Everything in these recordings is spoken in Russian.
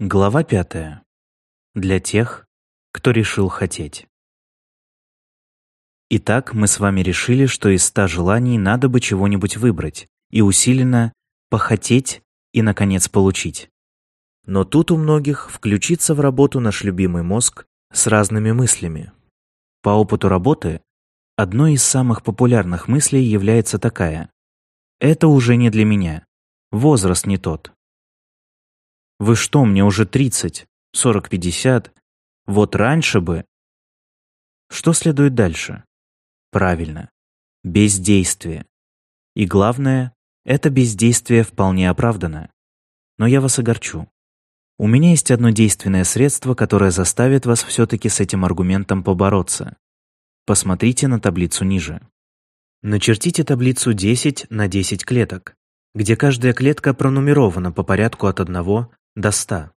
Глава пятая. Для тех, кто решил хотеть. Итак, мы с вами решили, что из ста желаний надо бы чего-нибудь выбрать и усиленно похотеть и, наконец, получить. Но тут у многих включится в работу наш любимый мозг с разными мыслями. По опыту работы, одной из самых популярных мыслей является такая. Это уже не для меня. Возраст не тот. Вы что, мне уже 30, 40, 50? Вот раньше бы. Что следует дальше? Правильно. Бездействие. И главное, это бездействие вполне оправдано. Но я вас огорчу. У меня есть одно действенное средство, которое заставит вас все-таки с этим аргументом побороться. Посмотрите на таблицу ниже. Начертите таблицу 10 на 10 клеток, где каждая клетка пронумерована по порядку от 1 до 100.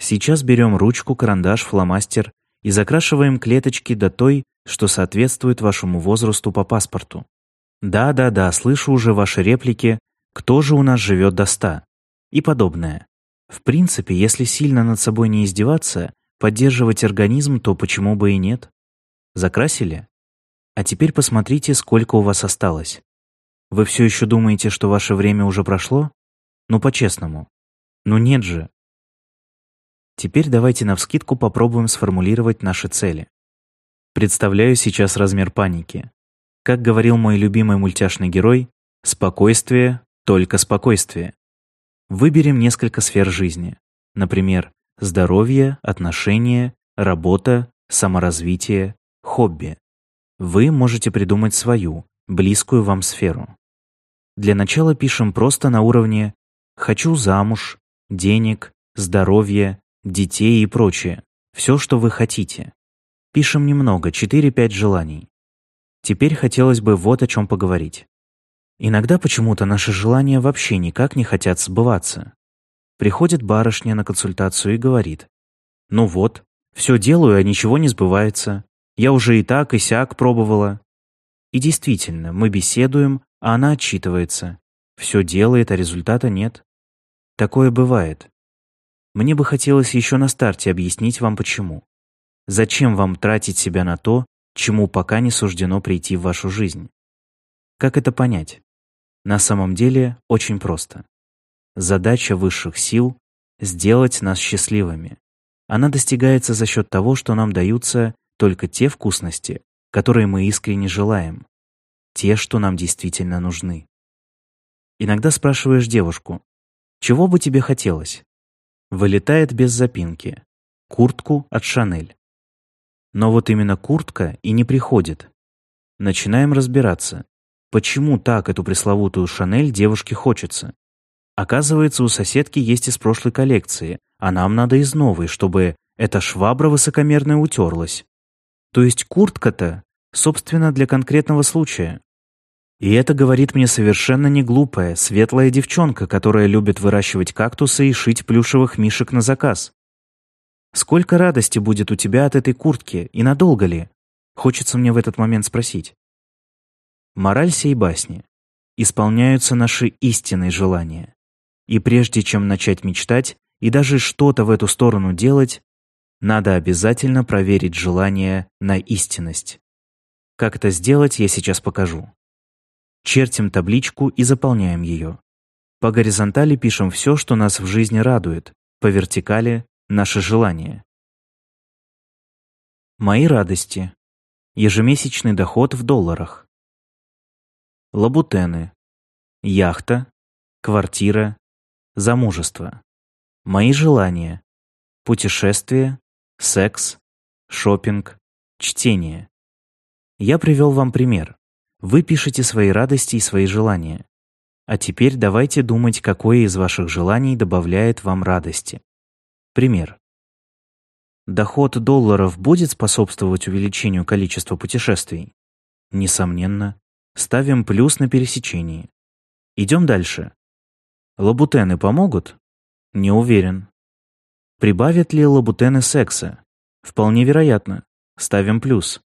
Сейчас берем ручку, карандаш, фломастер и закрашиваем клеточки до той, что соответствует вашему возрасту по паспорту. Да-да-да, слышу уже ваши реплики «Кто же у нас живет до 100?» и подобное. В принципе, если сильно над собой не издеваться, поддерживать организм, то почему бы и нет? Закрасили? А теперь посмотрите, сколько у вас осталось. Вы все еще думаете, что ваше время уже прошло? Ну, по-честному. Ну нет же. Теперь давайте навскидку попробуем сформулировать наши цели. Представляю сейчас размер паники. Как говорил мой любимый мультяшный герой, спокойствие, только спокойствие. Выберем несколько сфер жизни. Например, здоровье, отношения, работа, саморазвитие, хобби. Вы можете придумать свою, близкую вам сферу. Для начала пишем просто на уровне «хочу замуж», денег, здоровья, детей и прочее. Все, что вы хотите. Пишем немного, 4-5 желаний. Теперь хотелось бы вот о чем поговорить. Иногда почему-то наши желания вообще никак не хотят сбываться. Приходит барышня на консультацию и говорит, «Ну вот, все делаю, а ничего не сбывается. Я уже и так, и сяк пробовала». И действительно, мы беседуем, а она отчитывается. Все делает, а результата нет. Такое бывает. Мне бы хотелось еще на старте объяснить вам почему. Зачем вам тратить себя на то, чему пока не суждено прийти в вашу жизнь? Как это понять? На самом деле очень просто. Задача высших сил — сделать нас счастливыми. Она достигается за счет того, что нам даются только те вкусности, которые мы искренне желаем, те, что нам действительно нужны. Иногда спрашиваешь девушку, чего бы тебе хотелось? Вылетает без запинки. Куртку от Шанель. Но вот именно куртка и не приходит. Начинаем разбираться, почему так эту пресловутую Шанель девушке хочется. Оказывается, у соседки есть из прошлой коллекции, а нам надо из новой, чтобы эта швабра высокомерная утерлась. То есть куртка-то, собственно, для конкретного случая. И это говорит мне совершенно не глупая, светлая девчонка, которая любит выращивать кактусы и шить плюшевых мишек на заказ. Сколько радости будет у тебя от этой куртки, и надолго ли? Хочется мне в этот момент спросить. Мораль сей басни. Исполняются наши истинные желания. И прежде чем начать мечтать и даже что-то в эту сторону делать, надо обязательно проверить желание на истинность. Как это сделать, я сейчас покажу. Чертим табличку и заполняем ее. По горизонтали пишем все, что нас в жизни радует, по вертикали — наши желания. Мои радости. Ежемесячный доход в долларах. Лабутены. Яхта. Квартира. Замужество. Мои желания. Путешествие. Секс. Шопинг. Чтение. Я привел вам пример. Вы пишете свои радости и свои желания. А теперь давайте думать, какое из ваших желаний добавляет вам радости. Пример. Доход долларов будет способствовать увеличению количества путешествий? Несомненно. Ставим плюс на пересечении. Идем дальше. Лабутены помогут? Не уверен. Прибавят ли лабутены секса? Вполне вероятно. Ставим плюс.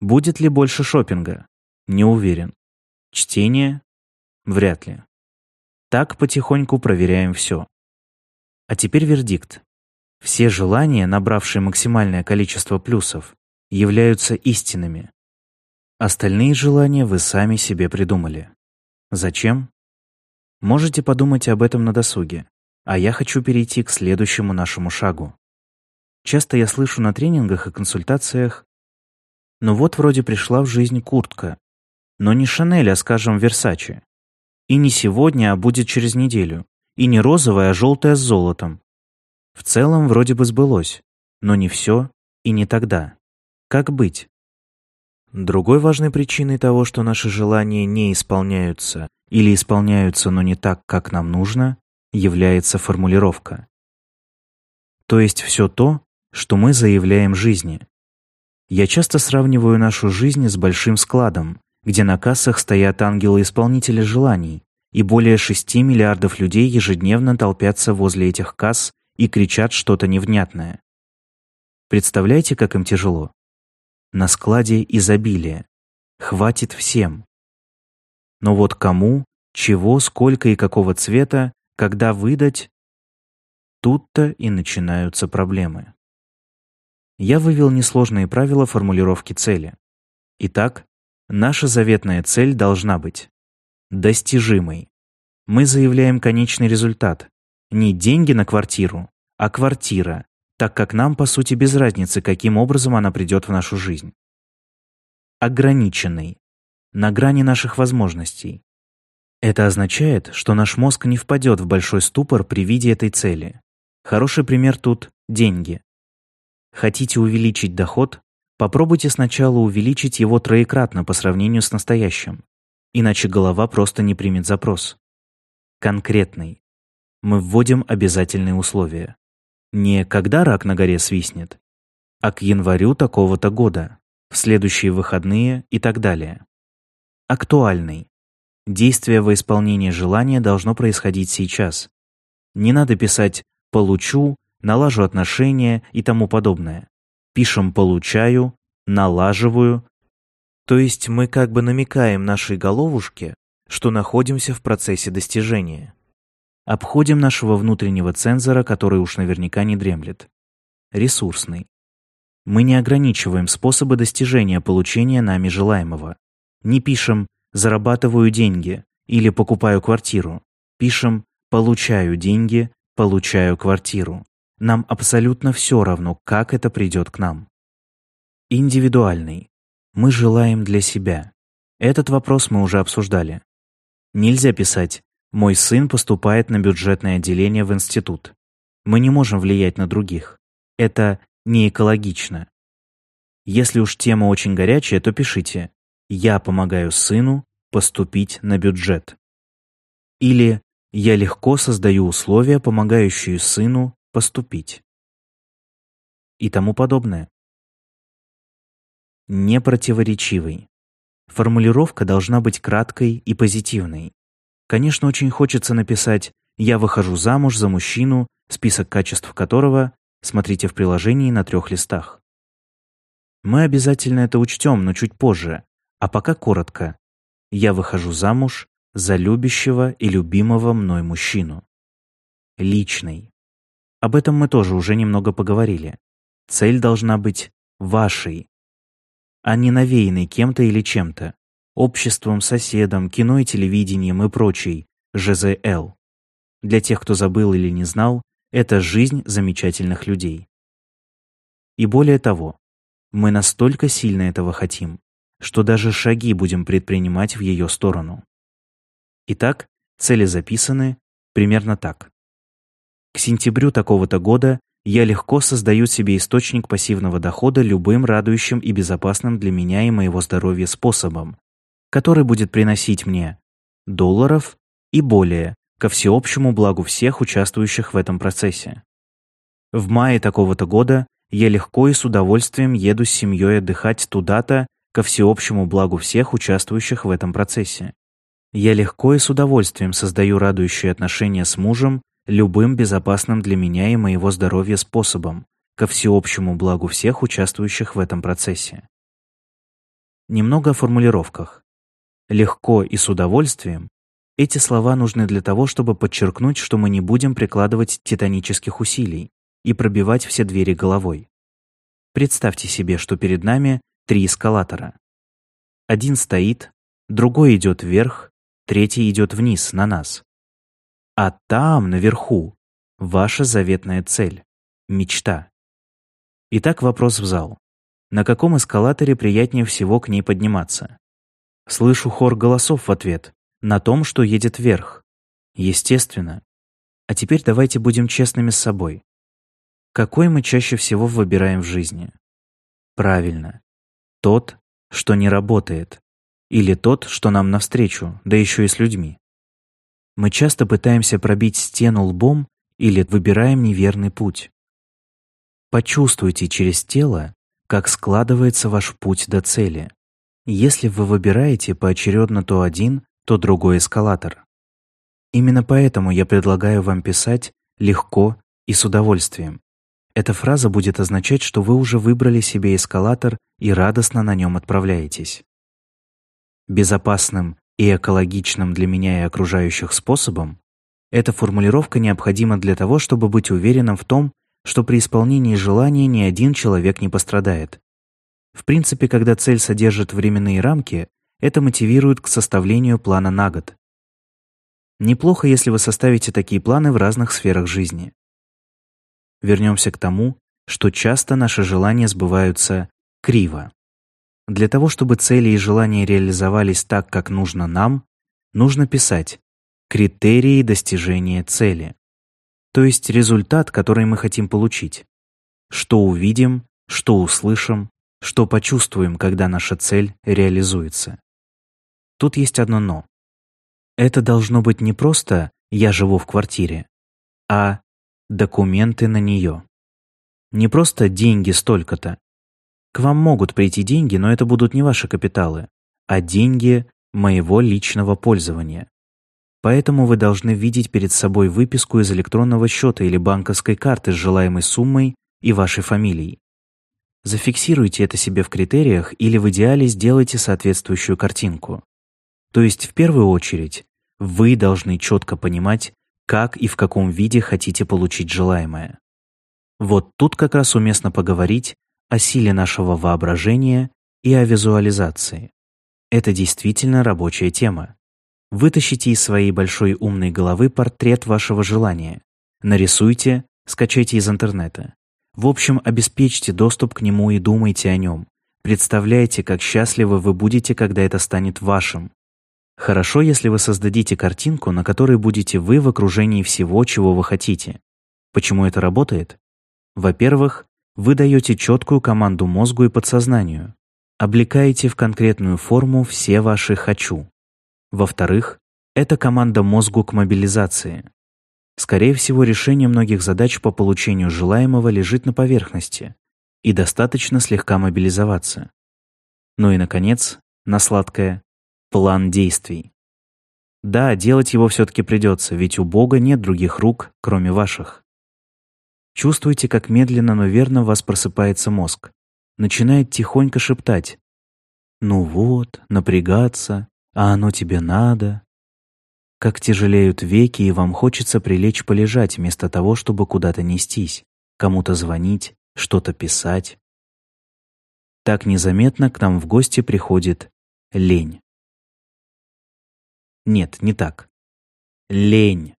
Будет ли больше шопинга? Не уверен. Чтение? Вряд ли. Так потихоньку проверяем все. А теперь вердикт. Все желания, набравшие максимальное количество плюсов, являются истинными. Остальные желания вы сами себе придумали. Зачем? Можете подумать об этом на досуге, а я хочу перейти к следующему нашему шагу. Часто я слышу на тренингах и консультациях, ну вот вроде пришла в жизнь куртка, но не Шанель, а, скажем, Версачи. И не сегодня, а будет через неделю. И не розовая, а желтая с золотом. В целом вроде бы сбылось, но не все и не тогда. Как быть? Другой важной причиной того, что наши желания не исполняются или исполняются, но не так, как нам нужно, является формулировка. То есть все то, что мы заявляем жизни. Я часто сравниваю нашу жизнь с большим складом, где на кассах стоят ангелы-исполнители желаний, и более 6 миллиардов людей ежедневно толпятся возле этих касс и кричат что-то невнятное. Представляете, как им тяжело? На складе изобилие. Хватит всем. Но вот кому, чего, сколько и какого цвета, когда выдать, тут-то и начинаются проблемы. Я вывел несложные правила формулировки цели. Итак, наша заветная цель должна быть достижимой. Мы заявляем конечный результат, не деньги на квартиру, а квартира, так как нам, по сути, без разницы, каким образом она придет в нашу жизнь. Ограниченный, на грани наших возможностей. Это означает, что наш мозг не впадет в большой ступор при виде этой цели. Хороший пример тут – деньги. Хотите увеличить доход? Попробуйте сначала увеличить его троекратно по сравнению с настоящим. Иначе голова просто не примет запрос. Конкретный мы вводим обязательные условия. Не когда рак на горе свистнет, а к январю такого-то года, в следующие выходные и так далее. Актуальный. Действие во исполнение желания должно происходить сейчас. Не надо писать «получу», «налажу отношения» и тому подобное. Пишем «получаю», «налаживаю». То есть мы как бы намекаем нашей головушке, что находимся в процессе достижения. Обходим нашего внутреннего цензора, который уж наверняка не дремлет. Ресурсный. Мы не ограничиваем способы достижения получения нами желаемого. Не пишем «зарабатываю деньги» или «покупаю квартиру». Пишем «получаю деньги», «получаю квартиру». Нам абсолютно все равно, как это придет к нам. Индивидуальный. Мы желаем для себя. Этот вопрос мы уже обсуждали. Нельзя писать мой сын поступает на бюджетное отделение в институт. Мы не можем влиять на других. Это не экологично. Если уж тема очень горячая, то пишите «Я помогаю сыну поступить на бюджет». Или «Я легко создаю условия, помогающие сыну поступить». И тому подобное. Непротиворечивый. Формулировка должна быть краткой и позитивной. Конечно, очень хочется написать «Я выхожу замуж за мужчину», список качеств которого смотрите в приложении на трех листах. Мы обязательно это учтем, но чуть позже. А пока коротко. Я выхожу замуж за любящего и любимого мной мужчину. Личный. Об этом мы тоже уже немного поговорили. Цель должна быть вашей, а не навеянной кем-то или чем-то обществом, соседом, кино и телевидением и прочей, ЖЗЛ. Для тех, кто забыл или не знал, это жизнь замечательных людей. И более того, мы настолько сильно этого хотим, что даже шаги будем предпринимать в ее сторону. Итак, цели записаны примерно так. К сентябрю такого-то года я легко создаю себе источник пассивного дохода любым радующим и безопасным для меня и моего здоровья способом, который будет приносить мне долларов и более ко всеобщему благу всех участвующих в этом процессе. В мае такого-то года я легко и с удовольствием еду с семьей отдыхать туда-то ко всеобщему благу всех участвующих в этом процессе. Я легко и с удовольствием создаю радующие отношения с мужем любым безопасным для меня и моего здоровья способом, ко всеобщему благу всех участвующих в этом процессе. Немного о формулировках легко и с удовольствием Эти слова нужны для того, чтобы подчеркнуть, что мы не будем прикладывать титанических усилий и пробивать все двери головой. Представьте себе, что перед нами три эскалатора. Один стоит, другой идет вверх, третий идет вниз, на нас. А там, наверху, ваша заветная цель — мечта. Итак, вопрос в зал. На каком эскалаторе приятнее всего к ней подниматься? Слышу хор голосов в ответ на том, что едет вверх. Естественно. А теперь давайте будем честными с собой. Какой мы чаще всего выбираем в жизни? Правильно. Тот, что не работает. Или тот, что нам навстречу, да еще и с людьми. Мы часто пытаемся пробить стену лбом или выбираем неверный путь. Почувствуйте через тело, как складывается ваш путь до цели. Если вы выбираете поочередно то один, то другой эскалатор. Именно поэтому я предлагаю вам писать легко и с удовольствием. Эта фраза будет означать, что вы уже выбрали себе эскалатор и радостно на нем отправляетесь. Безопасным и экологичным для меня и окружающих способом эта формулировка необходима для того, чтобы быть уверенным в том, что при исполнении желания ни один человек не пострадает. В принципе, когда цель содержит временные рамки, это мотивирует к составлению плана на год. Неплохо, если вы составите такие планы в разных сферах жизни. Вернемся к тому, что часто наши желания сбываются криво. Для того, чтобы цели и желания реализовались так, как нужно нам, нужно писать критерии достижения цели, то есть результат, который мы хотим получить. Что увидим, что услышим, что почувствуем, когда наша цель реализуется. Тут есть одно «но». Это должно быть не просто «я живу в квартире», а документы на нее. Не просто деньги столько-то. К вам могут прийти деньги, но это будут не ваши капиталы, а деньги моего личного пользования. Поэтому вы должны видеть перед собой выписку из электронного счета или банковской карты с желаемой суммой и вашей фамилией. Зафиксируйте это себе в критериях или в идеале сделайте соответствующую картинку. То есть, в первую очередь, вы должны четко понимать, как и в каком виде хотите получить желаемое. Вот тут как раз уместно поговорить о силе нашего воображения и о визуализации. Это действительно рабочая тема. Вытащите из своей большой умной головы портрет вашего желания. Нарисуйте, скачайте из интернета. В общем, обеспечьте доступ к нему и думайте о нем. Представляйте, как счастливы вы будете, когда это станет вашим. Хорошо, если вы создадите картинку, на которой будете вы в окружении всего, чего вы хотите. Почему это работает? Во-первых, вы даете четкую команду мозгу и подсознанию. Облекаете в конкретную форму все ваши «хочу». Во-вторых, это команда мозгу к мобилизации. Скорее всего, решение многих задач по получению желаемого лежит на поверхности, и достаточно слегка мобилизоваться. Ну и, наконец, на сладкое план действий. Да, делать его все-таки придется, ведь у Бога нет других рук, кроме ваших. Чувствуете, как медленно, но верно в вас просыпается мозг. Начинает тихонько шептать. «Ну вот, напрягаться, а оно тебе надо». Как тяжелеют веки, и вам хочется прилечь полежать, вместо того, чтобы куда-то нестись, кому-то звонить, что-то писать. Так незаметно к нам в гости приходит лень. Нет, не так. Лень.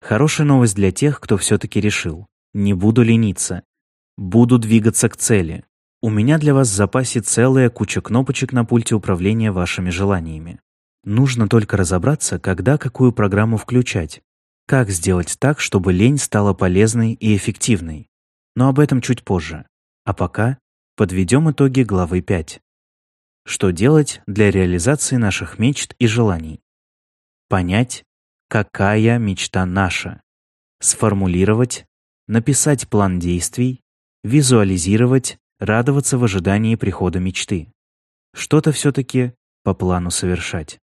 Хорошая новость для тех, кто все-таки решил. Не буду лениться. Буду двигаться к цели. У меня для вас в запасе целая куча кнопочек на пульте управления вашими желаниями. Нужно только разобраться, когда какую программу включать. Как сделать так, чтобы лень стала полезной и эффективной. Но об этом чуть позже. А пока подведем итоги главы 5. Что делать для реализации наших мечт и желаний? понять, какая мечта наша, сформулировать, написать план действий, визуализировать, радоваться в ожидании прихода мечты. Что-то все-таки по плану совершать.